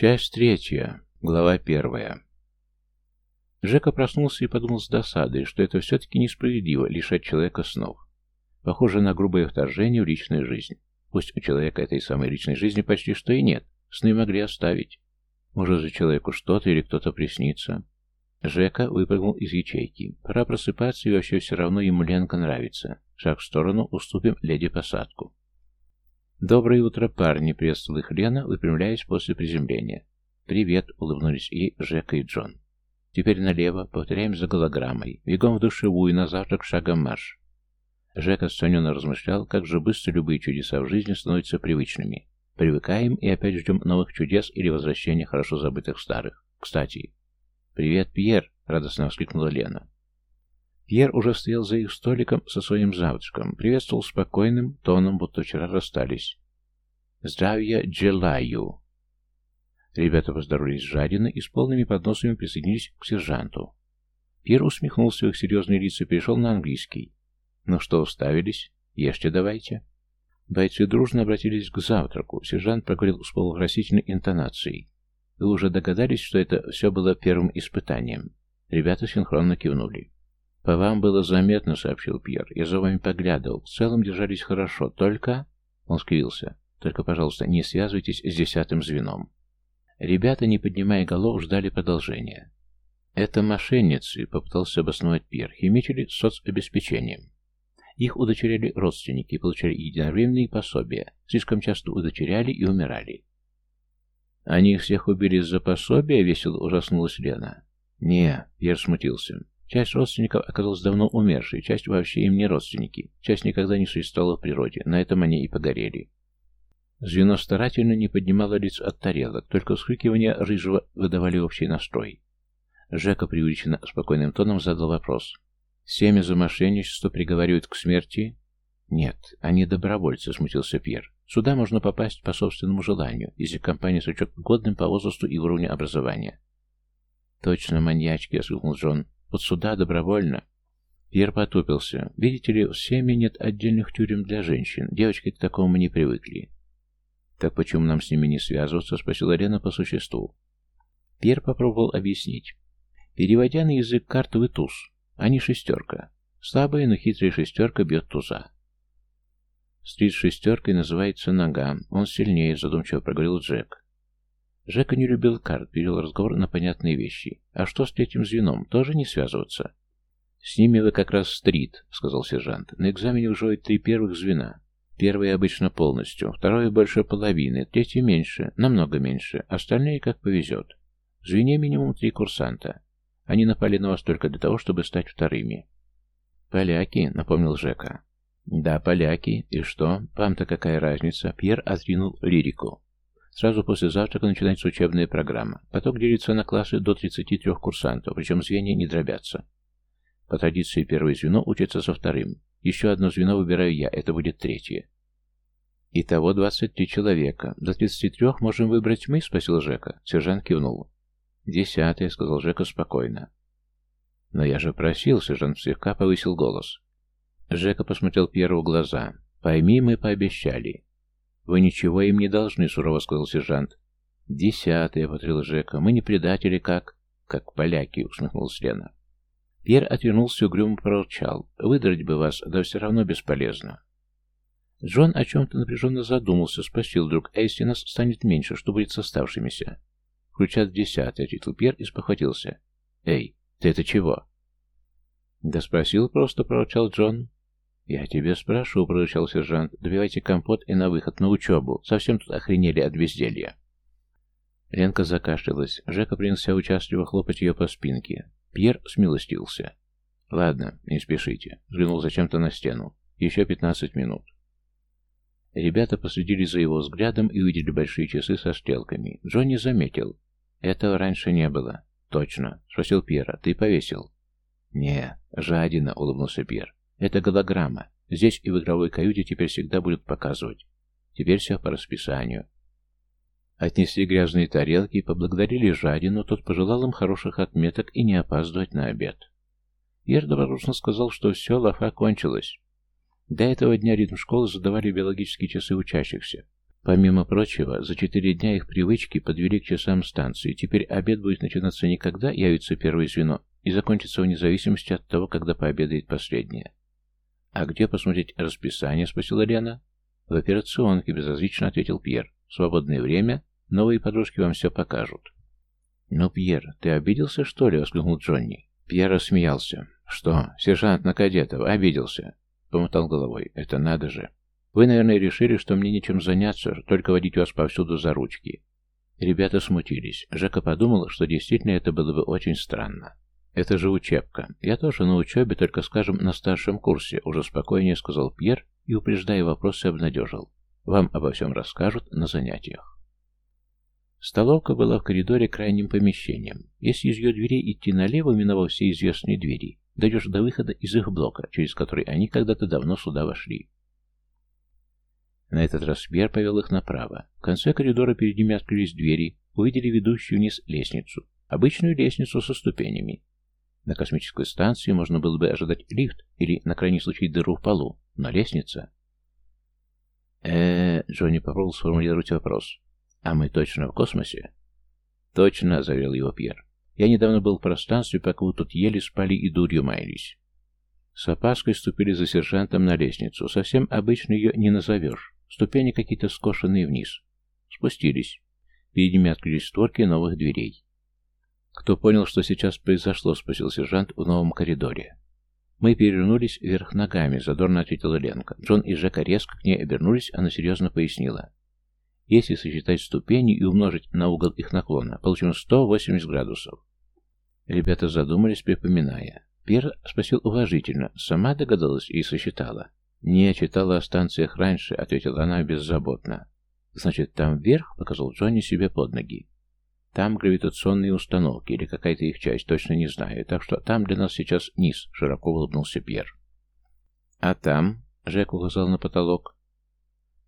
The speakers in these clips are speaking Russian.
Часть третья. Глава первая. Жека проснулся и подумал с досадой, что это все-таки несправедливо лишать человека снов. Похоже на грубое вторжение в личную жизнь. Пусть у человека этой самой личной жизни почти что и нет. Сны могли оставить. Может, за человеку что-то или кто-то приснится. Жека выпрыгнул из ячейки. Пора просыпаться, и вообще все равно ему Ленка нравится. Шаг в сторону, уступим леди посадку. «Доброе утро, парни!» — приветствовал их Лена, выпрямляясь после приземления. «Привет!» — улыбнулись ей Жека и Джон. «Теперь налево, повторяем за голограммой. Бегом в душевую, на завтрак шагом марш». Жека сцененно размышлял, как же быстро любые чудеса в жизни становятся привычными. Привыкаем и опять ждем новых чудес или возвращения хорошо забытых старых. Кстати. «Привет, Пьер!» — радостно воскликнула Лена. Пьер уже стоял за их столиком со своим завтраком, приветствовал спокойным тоном, будто вчера расстались. «Здравия желаю!» Ребята поздоровались жадина и с полными подносами присоединились к сержанту. Пьер усмехнулся в их серьезные лица и перешел на английский. «Ну что, уставились? Ешьте давайте». Бойцы дружно обратились к завтраку. Сержант проговорил с полупросительной интонацией. «Вы уже догадались, что это все было первым испытанием?» Ребята синхронно кивнули. «По вам было заметно», — сообщил Пьер. «Я за вами поглядывал. В целом держались хорошо. Только...» Он скривился. «Только, пожалуйста, не связывайтесь с десятым звеном». Ребята, не поднимая голов, ждали продолжения. «Это мошенницы», — попытался обосновать Пьер. «Химичили соцобеспечением». Их удочеряли родственники и получали единовременные пособия. Слишком часто удочеряли и умирали. «Они их всех убили из-за пособия?» — весело ужаснулась Лена. «Не», — Пьер смутился. Часть родственников оказалась давно умершей, часть вообще им не родственники, часть никогда не существовала в природе, на этом они и погорели. Звено старательно не поднимало лиц от тарелок, только вскрикивания рыжего выдавали общий настрой. Жека преувеличенно спокойным тоном задал вопрос. «Семя за мошенничество приговаривают к смерти?» «Нет, они добровольцы», — смутился Пьер. «Сюда можно попасть по собственному желанию, если компания сочет годным по возрасту и уровню образования». «Точно маньячки», — осыпал Джон. Вот сюда добровольно. Пьер потупился. Видите ли, в семье нет отдельных тюрем для женщин. Девочки к такому не привыкли. Так почему нам с ними не связываться? Спросила Лена по существу. Пьер попробовал объяснить. Переводя на язык карты, вы туз. Они шестерка. Слабая, но хитрая шестерка бьет туза. Стрит шестеркой называется нога. Он сильнее, задумчиво проговорил Джек. Жека не любил карт, перевел разговор на понятные вещи. А что с третьим звеном? Тоже не связываться? С ними вы как раз стрит, сказал сержант. На экзамене уже три первых звена. Первое обычно полностью, второе больше половины, третье меньше, намного меньше, остальные как повезет. В звене минимум три курсанта. Они напали на вас только для того, чтобы стать вторыми. «Поляки», — напомнил Жека. «Да, поляки. И что? Вам-то какая разница?» Пьер отринул лирику. Сразу после завтрака начинается учебная программа. Поток делится на классы до 33 курсантов, причем звенья не дробятся. По традиции первое звено учится со вторым. Еще одно звено выбираю я, это будет третье. Итого 23 человека. До 33 можем выбрать мы, спросил Жека. Сержант кивнул. Десятое, сказал Жека спокойно. Но я же просил, сержант слегка повысил голос. Жека посмотрел Пьеру в глаза. Пойми, мы пообещали. «Вы ничего им не должны», — сурово сказал сержант. «Десятое», — повторил Жека. «Мы не предатели, как...» «Как поляки», — усмехнулась Лена. Пьер отвернулся и угрюмо проворчал. «Выдрать бы вас, да все равно бесполезно». Джон о чем-то напряженно задумался, спросил вдруг, а если нас станет меньше, что будет с оставшимися? «Включат в десятый», — ответил Пьер и спохватился. «Эй, ты это чего?» «Да спросил просто», — проворчал Джон. «Я тебе спрошу», — прорычал сержант. «Добивайте компот и на выход, на учебу. Совсем тут охренели от безделья». Ленка закашлялась. Жека принялся участливо хлопать ее по спинке. Пьер смилостился. «Ладно, не спешите», — взглянул зачем-то на стену. «Еще пятнадцать минут». Ребята последили за его взглядом и увидели большие часы со стрелками. Джонни заметил. «Этого раньше не было». «Точно», — спросил Пьера. «Ты повесил?» «Не, жадина», — улыбнулся Пьер. Это голограмма. Здесь и в игровой каюте теперь всегда будут показывать. Теперь все по расписанию. Отнесли грязные тарелки, поблагодарили жадину, тот пожелал им хороших отметок и не опаздывать на обед. Ир добродушно сказал, что все, лафа кончилась. До этого дня ритм школы задавали биологические часы учащихся. Помимо прочего, за четыре дня их привычки подвели к часам станции. Теперь обед будет начинаться не когда явится первое звено и закончится вне зависимости от того, когда пообедает последнее. «А где посмотреть расписание?» — спросила Лена. «В операционке», — безразлично ответил Пьер. «Свободное время, новые подружки вам все покажут». «Ну, Пьер, ты обиделся, что ли?» — воскликнул Джонни. Пьер рассмеялся. «Что, сержант на кадетов, обиделся?» Помотал головой. «Это надо же!» Вы, наверное, решили, что мне нечем заняться, только водить вас повсюду за ручки. Ребята смутились. Жека подумал, что действительно это было бы очень странно. Это же учебка. Я тоже на учебе, только, скажем, на старшем курсе, уже спокойнее сказал Пьер и, упреждая вопросы, обнадежил. Вам обо всем расскажут на занятиях. Столовка была в коридоре крайним помещением. Если из ее дверей идти налево, миновав все известные двери, дойдешь до выхода из их блока, через который они когда-то давно сюда вошли. На этот раз Пьер повел их направо. В конце коридора перед ними открылись двери, увидели ведущую вниз лестницу. Обычную лестницу со ступенями. На космической станции можно было бы ожидать лифт или, на крайний случай, дыру в полу, но лестница... э Джонни попробовал сформулировать вопрос. «А мы точно в космосе?» «Точно», — заверил его Пьер. «Я недавно был в пространстве, пока вы тут ели, спали и дурью маялись». С опаской ступили за сержантом на лестницу. Совсем обычно ее не назовешь. Ступени какие-то скошенные вниз. Спустились. Перед ними открылись створки новых дверей. «Кто понял, что сейчас произошло?» — спросил сержант в новом коридоре. «Мы перевернулись вверх ногами», — задорно ответила Ленка. Джон и Жека резко к ней обернулись, она серьезно пояснила. «Если сосчитать ступени и умножить на угол их наклона, получим 180 градусов». Ребята задумались, припоминая. Пьер спросил уважительно, сама догадалась и сосчитала. «Не, читала о станциях раньше», — ответила она беззаботно. «Значит, там вверх?» — показал Джонни себе под ноги. «Там гравитационные установки или какая-то их часть, точно не знаю. Так что там для нас сейчас низ», — широко улыбнулся Пьер. «А там?» — Жек указал на потолок.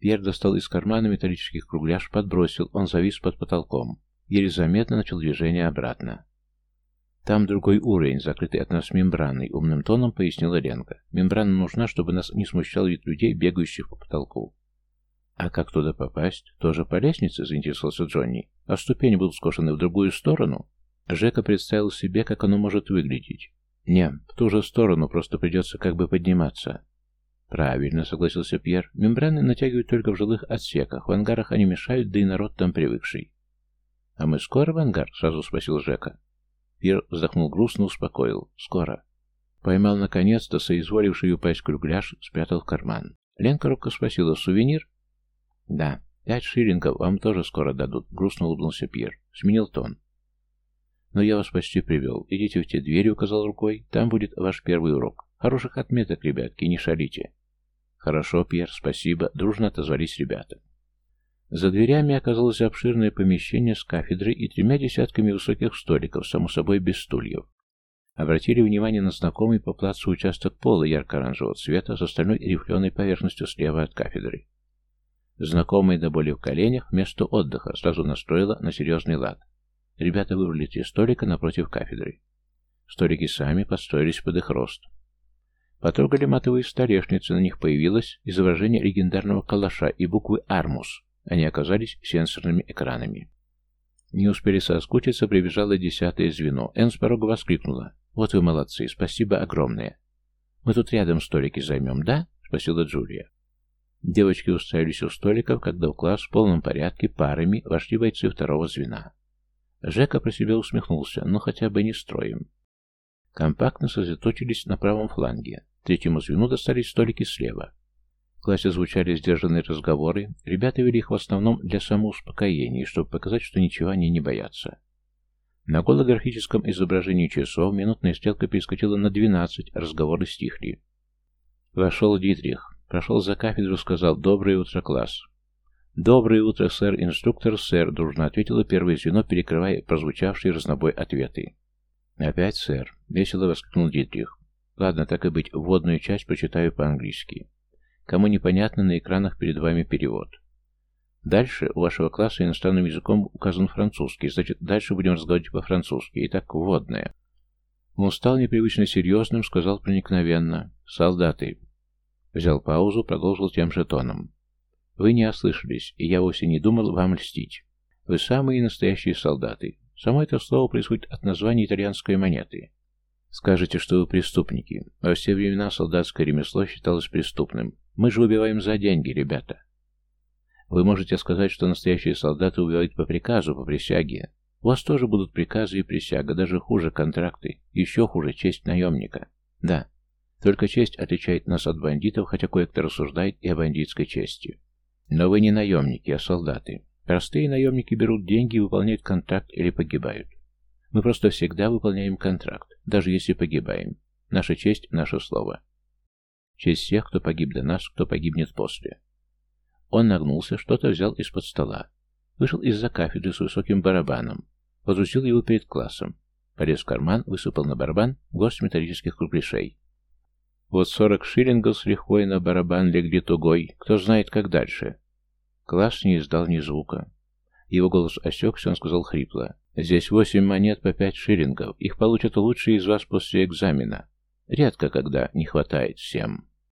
Пьер достал из кармана металлический кругляш, подбросил, он завис под потолком. Еле заметно начал движение обратно. «Там другой уровень, закрытый от нас мембраной», — умным тоном пояснила Ленка. «Мембрана нужна, чтобы нас не смущал вид людей, бегающих по потолку». «А как туда попасть? Тоже по лестнице?» — заинтересовался Джонни. «А ступени будут скошены в другую сторону?» Жека представил себе, как оно может выглядеть. «Не, в ту же сторону, просто придется как бы подниматься». «Правильно», — согласился Пьер. «Мембраны натягивают только в жилых отсеках. В ангарах они мешают, да и народ там привыкший». «А мы скоро в ангар?» — сразу спросил Жека. Пьер вздохнул грустно, успокоил. «Скоро». Поймал наконец-то соизволивший упасть кругляш, спрятал в карман. Ленка робко спросила, «Сувенир?» «Да, пять шиллингов вам тоже скоро дадут», — грустно улыбнулся Пьер. Сменил тон. «Но я вас почти привел. Идите в те двери», — указал рукой. «Там будет ваш первый урок. Хороших отметок, ребятки, не шалите». «Хорошо, Пьер, спасибо», — дружно отозвались ребята. За дверями оказалось обширное помещение с кафедрой и тремя десятками высоких столиков, само собой без стульев. Обратили внимание на знакомый по плацу участок пола ярко-оранжевого цвета с остальной рифленой поверхностью слева от кафедры. Знакомое до боли в коленях место отдыха сразу настроило на серьезный лад. Ребята выбрали три столика напротив кафедры. Столики сами подстроились под их рост. Потрогали матовые столешницы, на них появилось изображение легендарного калаша и буквы «Армус», они оказались сенсорными экранами. Не успели соскучиться, прибежало десятое звено. Энн с порога воскликнула. «Вот вы молодцы, спасибо огромное. Мы тут рядом столики займем, да?» — спросила Джулия. Девочки устроились у столиков, когда в класс в полном порядке парами вошли бойцы второго звена. Жека про себя усмехнулся, но хотя бы не строим. Компактно сосредоточились на правом фланге. Третьему звену достались столики слева. В классе звучали сдержанные разговоры. Ребята вели их в основном для самоуспокоения, чтобы показать, что ничего они не боятся. На голографическом изображении часов минутная стрелка перескочила на 12, разговоры стихли. Вошел Дитрих. Прошел за кафедру, сказал «Доброе утро, класс». «Доброе утро, сэр, инструктор, сэр», — дружно ответило первое звено, перекрывая прозвучавшие разнобой ответы. «Опять, сэр», — весело воскликнул Дитрих. «Ладно, так и быть, вводную часть прочитаю по-английски». Кому непонятно, на экранах перед вами перевод. Дальше у вашего класса иностранным языком указан французский, значит, дальше будем разговаривать по-французски. Итак, вводное. Он стал непривычно серьезным, сказал проникновенно. «Солдаты». Взял паузу, продолжил тем же тоном. Вы не ослышались, и я вовсе не думал вам льстить. Вы самые настоящие солдаты. Само это слово происходит от названия итальянской монеты. Скажете, что вы преступники. Во все времена солдатское ремесло считалось преступным. Мы же убиваем за деньги, ребята. Вы можете сказать, что настоящие солдаты убивают по приказу, по присяге. У вас тоже будут приказы и присяга, даже хуже контракты, еще хуже честь наемника. Да, только честь отличает нас от бандитов, хотя кое-кто рассуждает и о бандитской чести. Но вы не наемники, а солдаты. Простые наемники берут деньги и выполняют контракт или погибают. Мы просто всегда выполняем контракт, даже если погибаем. Наша честь – наше слово. Честь всех, кто погиб до нас, кто погибнет после. Он нагнулся, что-то взял из-под стола. Вышел из-за кафедры с высоким барабаном. Водрузил его перед классом. Полез в карман, высыпал на барабан горсть металлических кругляшей. Вот сорок шиллингов с лихвой на барабан легли тугой. Кто знает, как дальше. Класс не издал ни звука. Его голос осекся, он сказал хрипло. «Здесь восемь монет по пять шиллингов. Их получат лучшие из вас после экзамена. Редко когда не хватает всем».